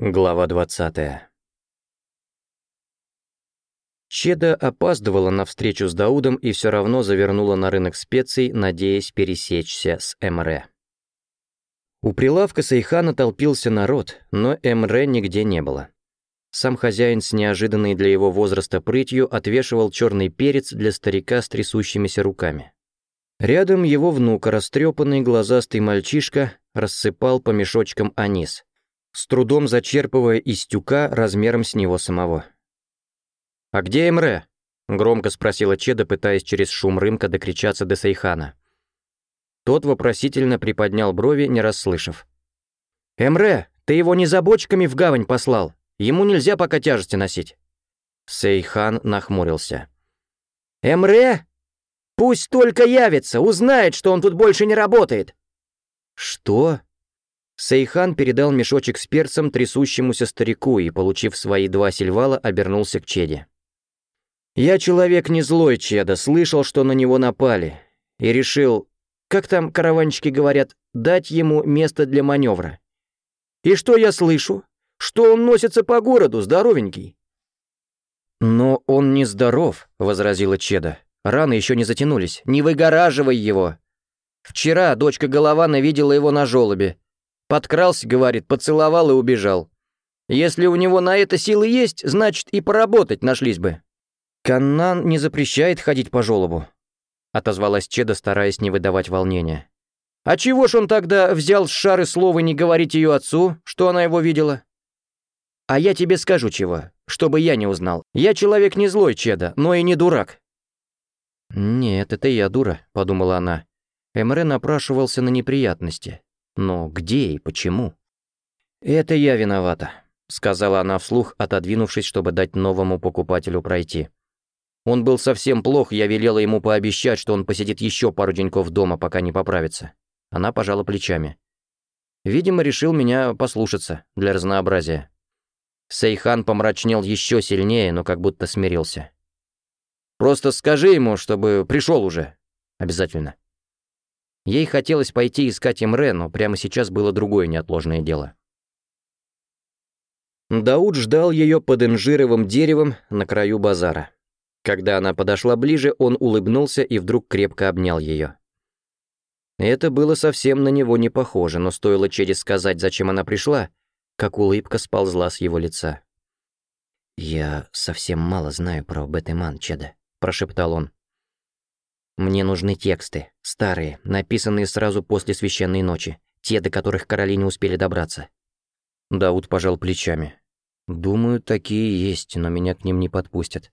Глава 20. Чеда опаздывала на встречу с Даудом и все равно завернула на рынок специй, надеясь пересечься с Эмре. У прилавка Сайхана толпился народ, но Эмре нигде не было. Сам хозяин с неожиданной для его возраста прытью отвешивал черный перец для старика с трясущимися руками. Рядом его внука, растрепанный глазастый мальчишка, рассыпал по мешочкам анис — с трудом зачерпывая из тюка размером с него самого. «А где Эмре?» — громко спросила Чеда, пытаясь через шум рынка докричаться до Сейхана. Тот вопросительно приподнял брови, не расслышав. «Эмре, ты его не за бочками в гавань послал? Ему нельзя пока тяжести носить». Сейхан нахмурился. «Эмре? Пусть только явится, узнает, что он тут больше не работает». «Что?» Сейхан передал мешочек с перцем трясущемуся старику и, получив свои два сильвала, обернулся к Чеде. «Я человек не злой, Чеда, слышал, что на него напали, и решил, как там караванщики говорят, дать ему место для маневра. И что я слышу? Что он носится по городу, здоровенький». «Но он не здоров», — возразила Чеда. «Раны еще не затянулись. Не выгораживай его. Вчера дочка Голована видела его на жёлобе. Подкрался, говорит, поцеловал и убежал. Если у него на это силы есть, значит и поработать нашлись бы. Каннан не запрещает ходить по жолобу. отозвалась Чеда, стараясь не выдавать волнения. А чего ж он тогда взял с шары слова не говорить ее отцу, что она его видела? А я тебе скажу чего, чтобы я не узнал. Я человек не злой, Чеда, но и не дурак. Нет, это я дура, подумала она. Эмре напрашивался на неприятности. Но где и почему? «Это я виновата», — сказала она вслух, отодвинувшись, чтобы дать новому покупателю пройти. Он был совсем плох, я велела ему пообещать, что он посидит еще пару деньков дома, пока не поправится. Она пожала плечами. Видимо, решил меня послушаться, для разнообразия. Сейхан помрачнел еще сильнее, но как будто смирился. «Просто скажи ему, чтобы пришел уже. Обязательно». Ей хотелось пойти искать Имре, но прямо сейчас было другое неотложное дело. Дауд ждал ее под инжировым деревом на краю базара. Когда она подошла ближе, он улыбнулся и вдруг крепко обнял ее. Это было совсем на него не похоже, но стоило через сказать, зачем она пришла, как улыбка сползла с его лица. «Я совсем мало знаю про Бетэман, Чеда», — прошептал он. Мне нужны тексты. Старые, написанные сразу после священной ночи. Те, до которых короли не успели добраться. Дауд пожал плечами. «Думаю, такие есть, но меня к ним не подпустят».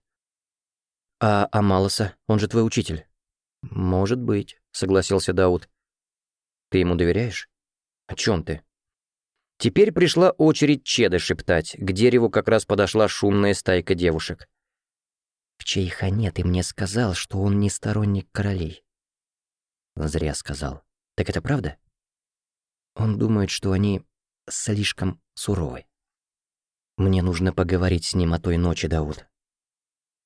«А Амалоса? Он же твой учитель?» «Может быть», — согласился Дауд. «Ты ему доверяешь? О чем ты?» Теперь пришла очередь Чеда шептать. К дереву как раз подошла шумная стайка девушек. Чейха нет, и мне сказал, что он не сторонник королей. Зря сказал. Так это правда? Он думает, что они слишком суровы. Мне нужно поговорить с ним о той ночи, Дауд.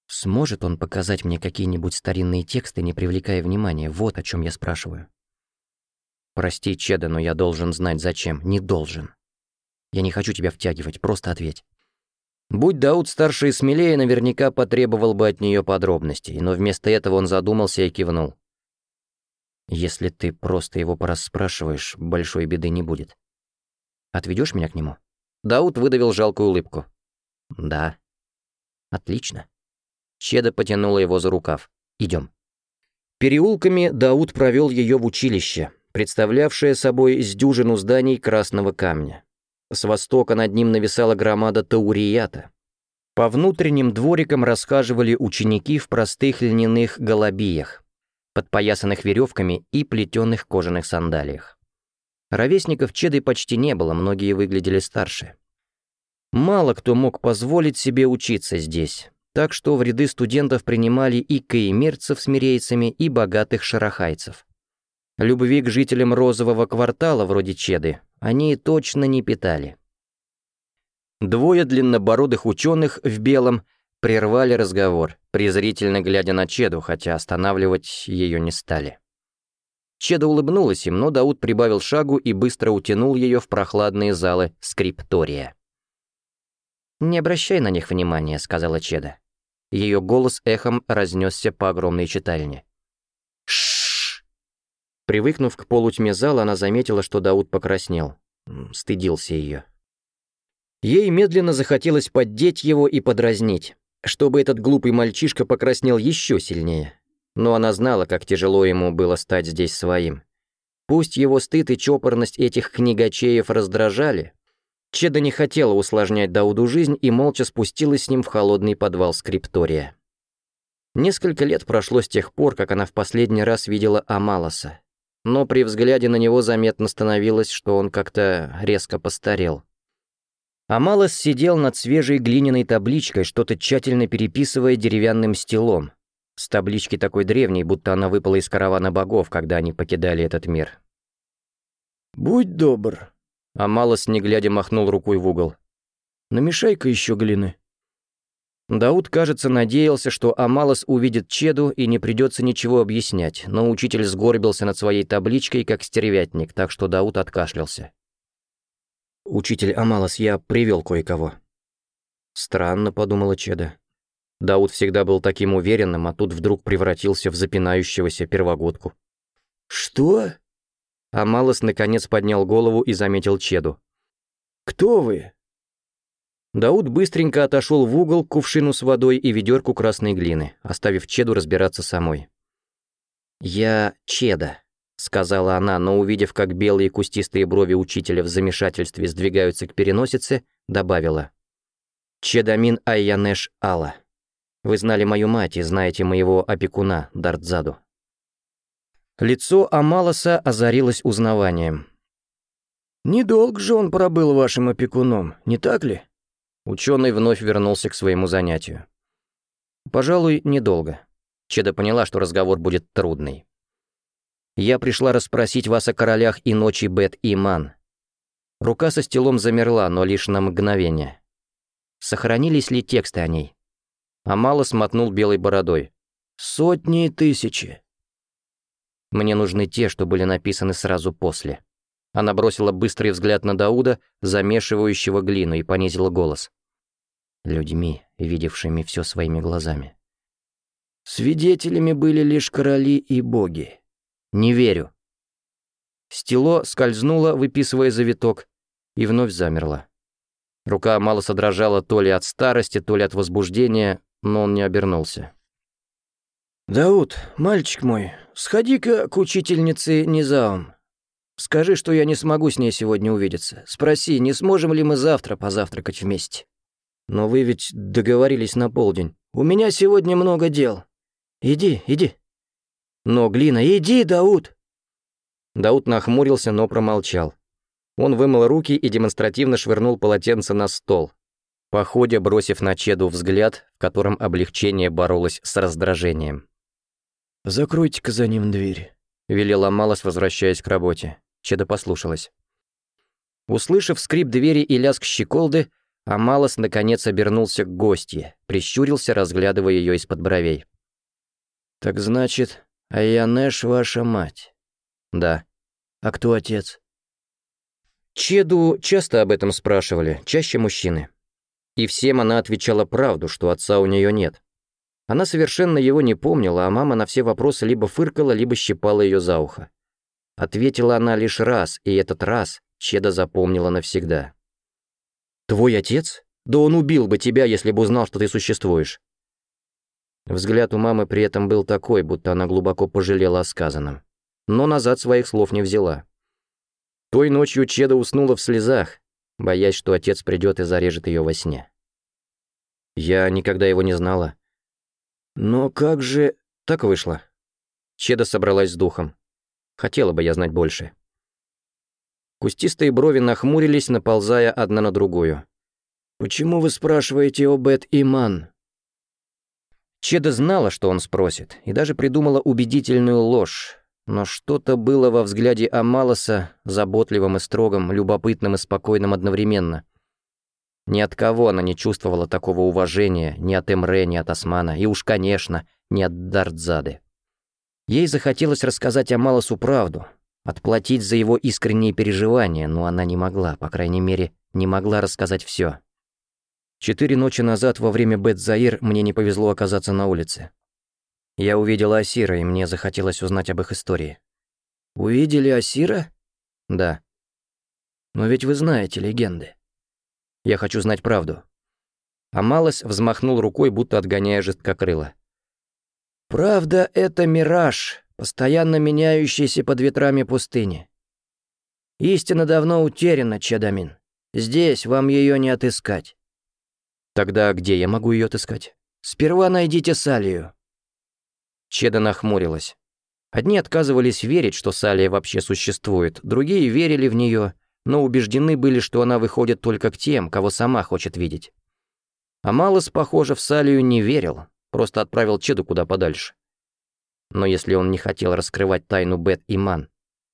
Сможет он показать мне какие-нибудь старинные тексты, не привлекая внимания? Вот о чем я спрашиваю. Прости, Чеда, но я должен знать зачем. Не должен. Я не хочу тебя втягивать, просто ответь. Будь Дауд старше и смелее, наверняка потребовал бы от нее подробностей, но вместо этого он задумался и кивнул. «Если ты просто его порасспрашиваешь, большой беды не будет. Отведешь меня к нему?» Дауд выдавил жалкую улыбку. «Да». «Отлично». Чеда потянула его за рукав. «Идем». Переулками Дауд провел ее в училище, представлявшее собой сдюжину зданий красного камня с востока над ним нависала громада Таурията. По внутренним дворикам рассказывали ученики в простых льняных голобиях, подпоясанных веревками и плетеных кожаных сандалиях. Ровесников Чеды почти не было, многие выглядели старше. Мало кто мог позволить себе учиться здесь, так что в ряды студентов принимали и каимирцев с мирейцами, и богатых шарахайцев. Любви к жителям розового квартала вроде Чеды они точно не питали. Двое длиннобородых ученых в белом прервали разговор, презрительно глядя на Чеду, хотя останавливать ее не стали. Чеда улыбнулась им, но Дауд прибавил шагу и быстро утянул ее в прохладные залы скриптория. «Не обращай на них внимания», — сказала Чеда. Ее голос эхом разнесся по огромной читальне. «Ш Привыкнув к полутьме зала, она заметила, что Дауд покраснел. Стыдился ее. Ей медленно захотелось поддеть его и подразнить, чтобы этот глупый мальчишка покраснел еще сильнее. Но она знала, как тяжело ему было стать здесь своим. Пусть его стыд и чопорность этих книгачеев раздражали, Чеда не хотела усложнять Дауду жизнь и молча спустилась с ним в холодный подвал скриптория. Несколько лет прошло с тех пор, как она в последний раз видела Амалоса но при взгляде на него заметно становилось, что он как-то резко постарел. Амалос сидел над свежей глиняной табличкой, что-то тщательно переписывая деревянным стилом. С таблички такой древней, будто она выпала из каравана богов, когда они покидали этот мир. «Будь добр», — Амалос, не глядя, махнул рукой в угол. «Намешай-ка еще глины». Дауд, кажется, надеялся, что Амалос увидит Чеду и не придется ничего объяснять, но учитель сгорбился над своей табличкой, как стервятник, так что Дауд откашлялся. «Учитель Амалос, я привел кое-кого». «Странно», — подумала Чеда. Дауд всегда был таким уверенным, а тут вдруг превратился в запинающегося первогодку. «Что?» Амалос наконец поднял голову и заметил Чеду. «Кто вы?» Дауд быстренько отошел в угол к кувшину с водой и ведерку красной глины, оставив Чеду разбираться самой. «Я Чеда», — сказала она, но увидев, как белые кустистые брови учителя в замешательстве сдвигаются к переносице, добавила. «Чедамин Айянеш Алла. Вы знали мою мать и знаете моего опекуна Дартзаду». Лицо Амаласа озарилось узнаванием. «Недолго же он пробыл вашим опекуном, не так ли?» Ученый вновь вернулся к своему занятию. «Пожалуй, недолго». Чеда поняла, что разговор будет трудный. «Я пришла расспросить вас о королях и ночи Бет и Ман». Рука со стелом замерла, но лишь на мгновение. Сохранились ли тексты о ней? Амала смотнул белой бородой. «Сотни и тысячи». «Мне нужны те, что были написаны сразу после». Она бросила быстрый взгляд на Дауда, замешивающего глину, и понизила голос людьми, видевшими все своими глазами. Свидетелями были лишь короли и боги. Не верю. Стело скользнуло, выписывая завиток, и вновь замерло. Рука мало содрожала то ли от старости, то ли от возбуждения, но он не обернулся. «Дауд, мальчик мой, сходи-ка к учительнице Низаум. Скажи, что я не смогу с ней сегодня увидеться. Спроси, не сможем ли мы завтра позавтракать вместе?» Но вы ведь договорились на полдень. У меня сегодня много дел. Иди, иди. Но, Глина, иди, Дауд. Дауд нахмурился, но промолчал. Он вымыл руки и демонстративно швырнул полотенце на стол, походя бросив на Чеду взгляд, в котором облегчение боролось с раздражением. «Закройте-ка за ним дверь», — велела Малос, возвращаясь к работе. Чеда послушалась. Услышав скрип двери и лязг щеколды, а Малос наконец обернулся к гостье, прищурился, разглядывая ее из-под бровей. «Так значит, Айянеш ваша мать?» «Да». «А кто отец?» Чеду часто об этом спрашивали, чаще мужчины. И всем она отвечала правду, что отца у нее нет. Она совершенно его не помнила, а мама на все вопросы либо фыркала, либо щипала ее за ухо. Ответила она лишь раз, и этот раз Чеда запомнила навсегда. «Твой отец? Да он убил бы тебя, если бы узнал, что ты существуешь». Взгляд у мамы при этом был такой, будто она глубоко пожалела о сказанном. Но назад своих слов не взяла. Той ночью Чеда уснула в слезах, боясь, что отец придет и зарежет ее во сне. Я никогда его не знала. Но как же... Так вышло. Чеда собралась с духом. Хотела бы я знать больше. Кустистые брови нахмурились, наползая одна на другую. «Почему вы спрашиваете об Эд Иман? Чеда знала, что он спросит, и даже придумала убедительную ложь, но что-то было во взгляде Амалоса, заботливым и строгом, любопытным и спокойным одновременно. Ни от кого она не чувствовала такого уважения, ни от Эмре, ни от Османа, и уж, конечно, ни от Дардзады. Ей захотелось рассказать Амалосу правду, отплатить за его искренние переживания, но она не могла, по крайней мере, не могла рассказать все. Четыре ночи назад во время Бет-Заир мне не повезло оказаться на улице. Я увидела Асира, и мне захотелось узнать об их истории. «Увидели Асира?» «Да». «Но ведь вы знаете легенды». «Я хочу знать правду». Амалос взмахнул рукой, будто отгоняя жесткокрыло. «Правда — это мираж», постоянно меняющейся под ветрами пустыни. Истина давно утеряна, Чадамин. Здесь вам ее не отыскать. Тогда где я могу ее отыскать? Сперва найдите Салию. Чеда нахмурилась. Одни отказывались верить, что Салия вообще существует, другие верили в нее, но убеждены были, что она выходит только к тем, кого сама хочет видеть. А Малос похоже, в Салию не верил, просто отправил Чеду куда подальше. Но если он не хотел раскрывать тайну Бет и Ман,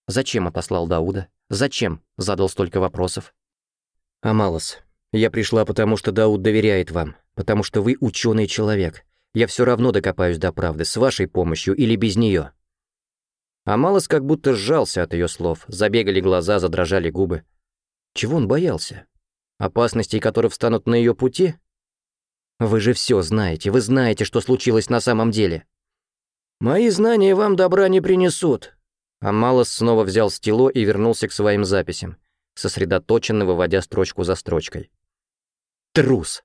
зачем отослал Дауда? Зачем задал столько вопросов? Амалос, я пришла потому, что Дауд доверяет вам, потому что вы ученый человек. Я все равно докопаюсь до правды, с вашей помощью или без нее. Амалос как будто сжался от ее слов, забегали глаза, задрожали губы. Чего он боялся? Опасностей, которые встанут на ее пути? Вы же все знаете, вы знаете, что случилось на самом деле. Мои знания вам добра не принесут». Амалос снова взял стело и вернулся к своим записям, сосредоточенно выводя строчку за строчкой. «Трус!»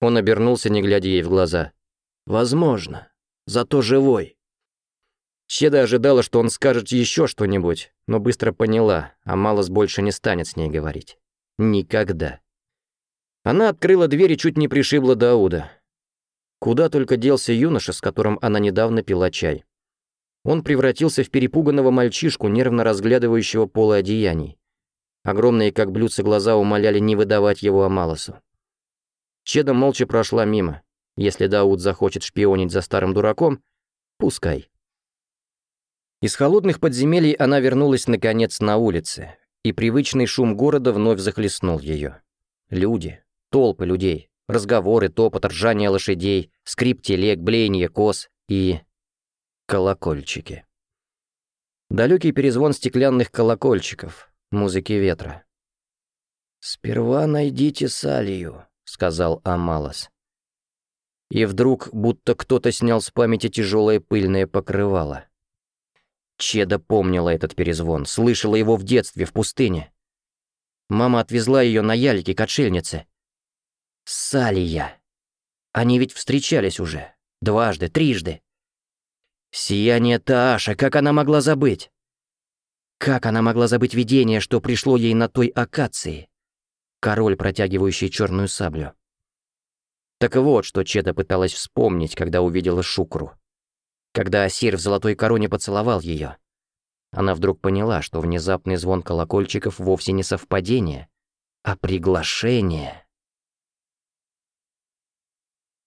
Он обернулся, не глядя ей в глаза. «Возможно. Зато живой». Щеда ожидала, что он скажет еще что-нибудь, но быстро поняла, а Малос больше не станет с ней говорить. Никогда. Она открыла дверь и чуть не пришибла Дауда. Куда только делся юноша, с которым она недавно пила чай. Он превратился в перепуганного мальчишку, нервно разглядывающего полы одеяний. Огромные, как блюдца, глаза умоляли не выдавать его Амалосу. Чеда молча прошла мимо. Если Дауд захочет шпионить за старым дураком, пускай. Из холодных подземелий она вернулась, наконец, на улице, и привычный шум города вновь захлестнул ее. Люди, толпы людей, Разговоры, топот, ржание лошадей, скрип телег, блеяние коз и... колокольчики. Далекий перезвон стеклянных колокольчиков, музыки ветра. «Сперва найдите Салию», — сказал Амалас. И вдруг, будто кто-то снял с памяти тяжелое пыльное покрывало. Чеда помнила этот перезвон, слышала его в детстве, в пустыне. Мама отвезла ее на ялике к отшельнице. Салия. Они ведь встречались уже. Дважды, трижды. Сияние Тааша, как она могла забыть? Как она могла забыть видение, что пришло ей на той акации? Король, протягивающий черную саблю. Так вот, что Чеда пыталась вспомнить, когда увидела Шукру. Когда Асир в золотой короне поцеловал ее. Она вдруг поняла, что внезапный звон колокольчиков вовсе не совпадение, а приглашение.